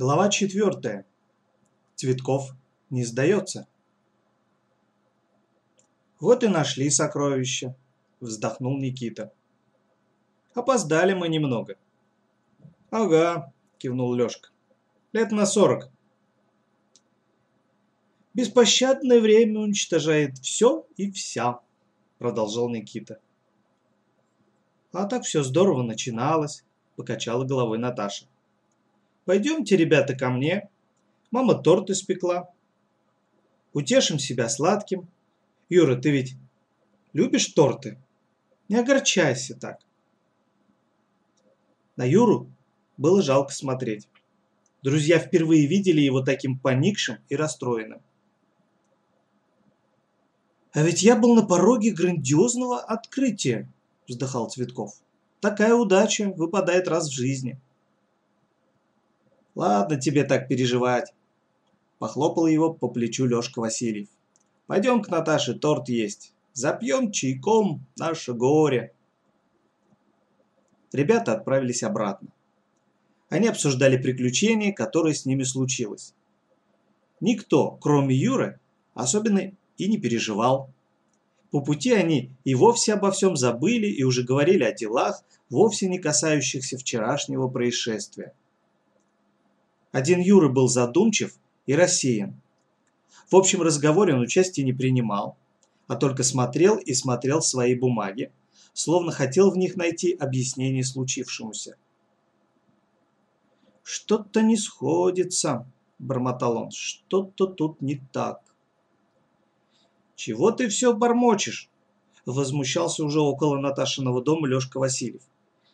Глава четвертая. Цветков не сдается. Вот и нашли сокровища, вздохнул Никита. Опоздали мы немного. Ага, кивнул Лёшка. Лет на сорок. Беспощадное время уничтожает все и вся, продолжал Никита. А так все здорово начиналось, покачала головой Наташа. Пойдемте, ребята, ко мне. Мама торт испекла. Утешим себя сладким. Юра, ты ведь любишь торты? Не огорчайся так. На Юру было жалко смотреть. Друзья впервые видели его таким поникшим и расстроенным. «А ведь я был на пороге грандиозного открытия», – вздыхал Цветков. «Такая удача выпадает раз в жизни». Ладно тебе так переживать. Похлопал его по плечу Лёшка Васильев. Пойдем к Наташе торт есть. Запьем чайком наше горе. Ребята отправились обратно. Они обсуждали приключения, которые с ними случилось. Никто, кроме Юры, особенно и не переживал. По пути они и вовсе обо всем забыли и уже говорили о делах, вовсе не касающихся вчерашнего происшествия. Один Юра был задумчив и рассеян. В общем разговоре он участия не принимал, а только смотрел и смотрел свои бумаги, словно хотел в них найти объяснение случившемуся. «Что-то не сходится», – бормотал он, – «что-то тут не так». «Чего ты все бормочешь?» – возмущался уже около Наташиного дома Лешка Васильев.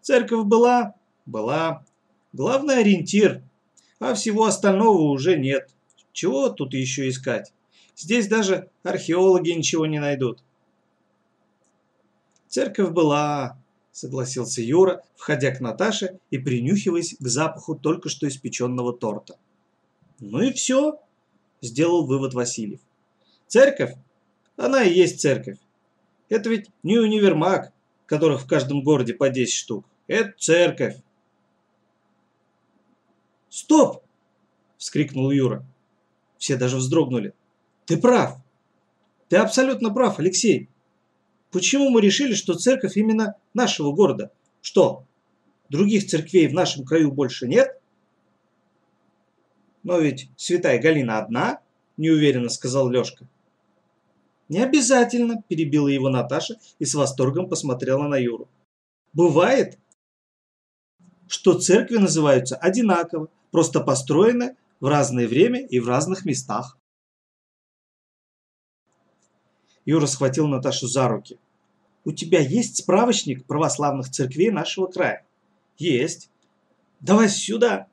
«Церковь была? Была. Главный ориентир а всего остального уже нет. Чего тут еще искать? Здесь даже археологи ничего не найдут. Церковь была, согласился Юра, входя к Наташе и принюхиваясь к запаху только что испеченного торта. Ну и все, сделал вывод Васильев. Церковь? Она и есть церковь. Это ведь не универмаг, которых в каждом городе по 10 штук. Это церковь. «Стоп!» – вскрикнул Юра. Все даже вздрогнули. «Ты прав! Ты абсолютно прав, Алексей! Почему мы решили, что церковь именно нашего города? Что, других церквей в нашем краю больше нет?» «Но ведь святая Галина одна», – неуверенно сказал Лешка. «Не обязательно», – перебила его Наташа и с восторгом посмотрела на Юру. «Бывает, что церкви называются одинаково, просто построены в разное время и в разных местах. Юра схватил Наташу за руки. «У тебя есть справочник православных церквей нашего края?» «Есть». «Давай сюда!»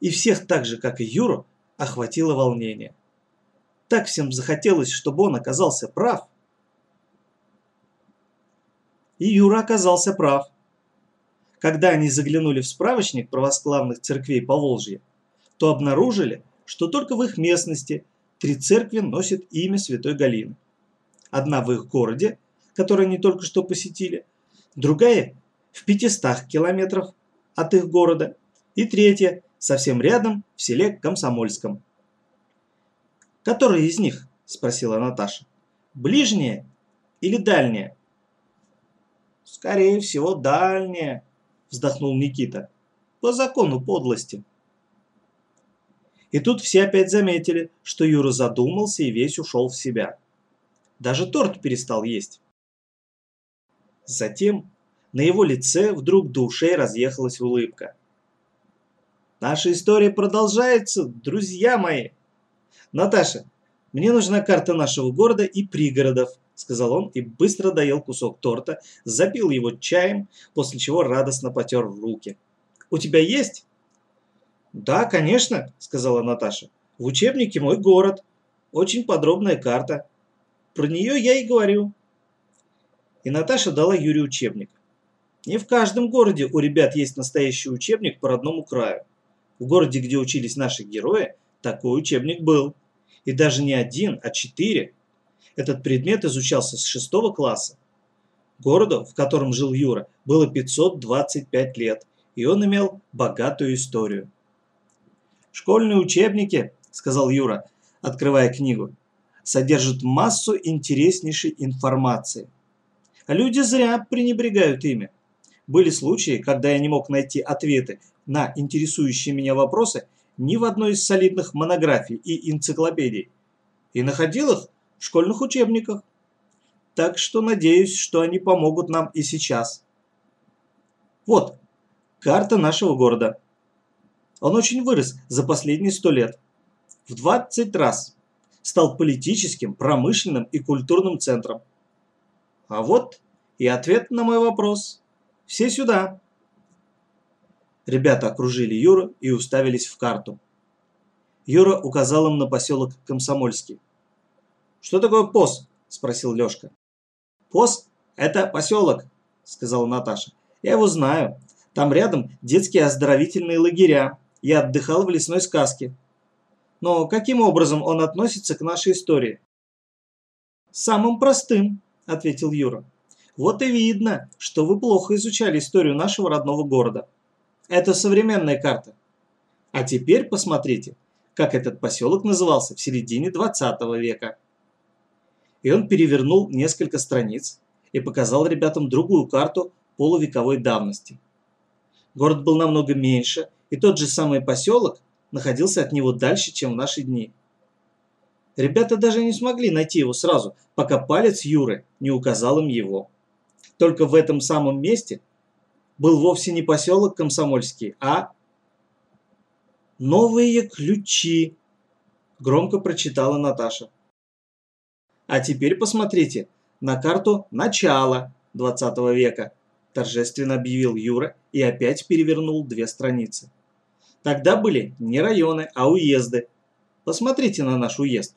И всех так же, как и Юру, охватило волнение. Так всем захотелось, чтобы он оказался прав. И Юра оказался прав. Когда они заглянули в справочник православных церквей Поволжья, то обнаружили, что только в их местности три церкви носят имя Святой Галины. Одна в их городе, который они только что посетили, другая в 500 километров от их города и третья совсем рядом в селе Комсомольском. «Которая из них?» – спросила Наташа. «Ближняя или дальняя?» «Скорее всего, дальняя», вздохнул Никита. По закону подлости. И тут все опять заметили, что Юра задумался и весь ушел в себя. Даже торт перестал есть. Затем на его лице вдруг до разъехалась улыбка. Наша история продолжается, друзья мои. Наташа, мне нужна карта нашего города и пригородов, – сказал он и быстро доел кусок торта, запил его чаем, после чего радостно потер руки. «У тебя есть?» «Да, конечно», – сказала Наташа. «В учебнике мой город. Очень подробная карта. Про нее я и говорю». И Наташа дала Юре учебник. Не в каждом городе у ребят есть настоящий учебник по родному краю. В городе, где учились наши герои, такой учебник был. И даже не один, а четыре – этот предмет изучался с шестого класса. Городу, в котором жил Юра, было 525 лет, и он имел богатую историю. Школьные учебники, сказал Юра, открывая книгу, содержат массу интереснейшей информации. А люди зря пренебрегают ими. Были случаи, когда я не мог найти ответы на интересующие меня вопросы ни в одной из солидных монографий и энциклопедий. И находил их школьных учебниках. Так что надеюсь, что они помогут нам и сейчас. Вот, карта нашего города. Он очень вырос за последние сто лет. В 20 раз. Стал политическим, промышленным и культурным центром. А вот и ответ на мой вопрос. Все сюда. Ребята окружили Юру и уставились в карту. Юра указал им на поселок Комсомольский. «Что такое ПОС?» – спросил Лёшка. «ПОС – это поселок», – сказала Наташа. «Я его знаю. Там рядом детские оздоровительные лагеря. Я отдыхал в лесной сказке. Но каким образом он относится к нашей истории?» «Самым простым», – ответил Юра. «Вот и видно, что вы плохо изучали историю нашего родного города. Это современная карта. А теперь посмотрите, как этот поселок назывался в середине 20 века». И он перевернул несколько страниц и показал ребятам другую карту полувековой давности. Город был намного меньше, и тот же самый поселок находился от него дальше, чем в наши дни. Ребята даже не смогли найти его сразу, пока палец Юры не указал им его. Только в этом самом месте был вовсе не поселок Комсомольский, а «Новые ключи», – громко прочитала Наташа. А теперь посмотрите на карту начала 20 века, торжественно объявил Юра и опять перевернул две страницы. Тогда были не районы, а уезды. Посмотрите на наш уезд.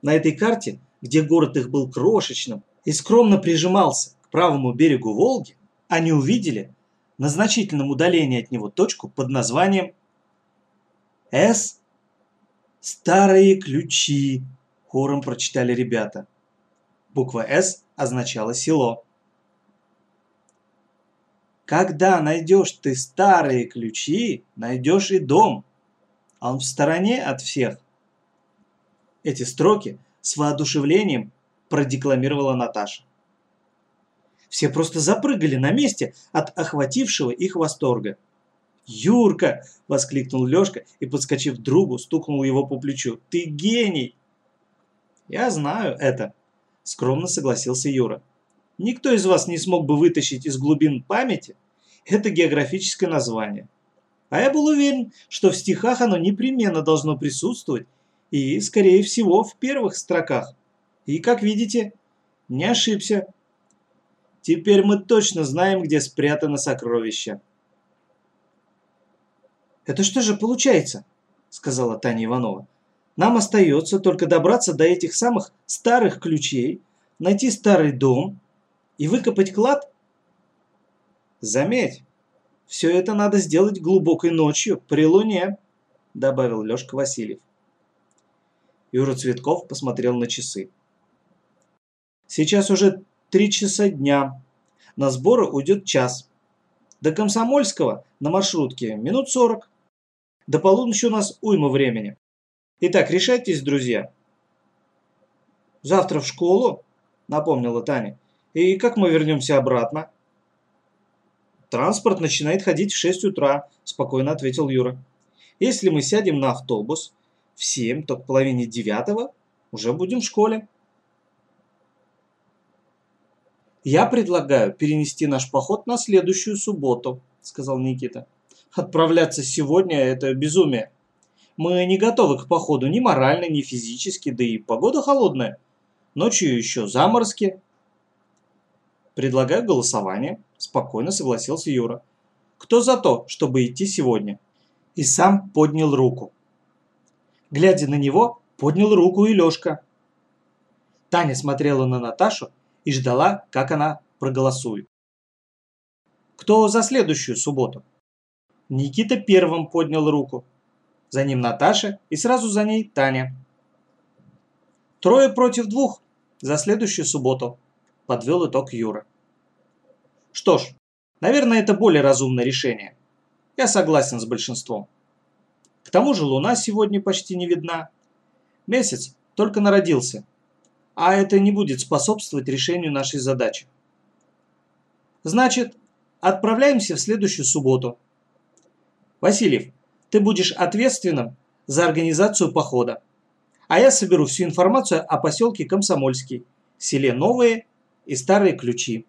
На этой карте, где город их был крошечным и скромно прижимался к правому берегу Волги, они увидели на значительном удалении от него точку под названием С «Старые ключи», – хором прочитали ребята. Буква «С» означала село. Когда найдешь ты старые ключи, найдешь и дом. Он в стороне от всех. Эти строки с воодушевлением продекламировала Наташа. Все просто запрыгали на месте от охватившего их восторга. «Юрка!» – воскликнул Лёшка и, подскочив к другу, стукнул его по плечу. «Ты гений!» «Я знаю это», – скромно согласился Юра. «Никто из вас не смог бы вытащить из глубин памяти это географическое название. А я был уверен, что в стихах оно непременно должно присутствовать и, скорее всего, в первых строках. И, как видите, не ошибся. Теперь мы точно знаем, где спрятано сокровище. «Это что же получается?» – сказала Таня Иванова. «Нам остается только добраться до этих самых старых ключей, найти старый дом и выкопать клад?» «Заметь, все это надо сделать глубокой ночью, при луне», – добавил Лешка Васильев. Юра Цветков посмотрел на часы. «Сейчас уже три часа дня. На сборы уйдет час. До Комсомольского на маршрутке минут сорок. До полуночи у нас уйма времени. Итак, решайтесь, друзья. Завтра в школу, напомнила Таня. И как мы вернемся обратно? Транспорт начинает ходить в 6 утра, спокойно ответил Юра. Если мы сядем на автобус в 7, то к половине девятого уже будем в школе. «Я предлагаю перенести наш поход на следующую субботу», – сказал Никита. Отправляться сегодня – это безумие. Мы не готовы к походу ни морально, ни физически, да и погода холодная. Ночью еще заморозки. Предлагаю голосование, спокойно согласился Юра. Кто за то, чтобы идти сегодня? И сам поднял руку. Глядя на него, поднял руку и Лёшка. Таня смотрела на Наташу и ждала, как она проголосует. Кто за следующую субботу? Никита первым поднял руку. За ним Наташа и сразу за ней Таня. Трое против двух за следующую субботу, подвел итог Юра. Что ж, наверное, это более разумное решение. Я согласен с большинством. К тому же луна сегодня почти не видна. Месяц только народился, а это не будет способствовать решению нашей задачи. Значит, отправляемся в следующую субботу. Васильев, ты будешь ответственным за организацию похода, а я соберу всю информацию о поселке Комсомольский, селе Новые и Старые Ключи.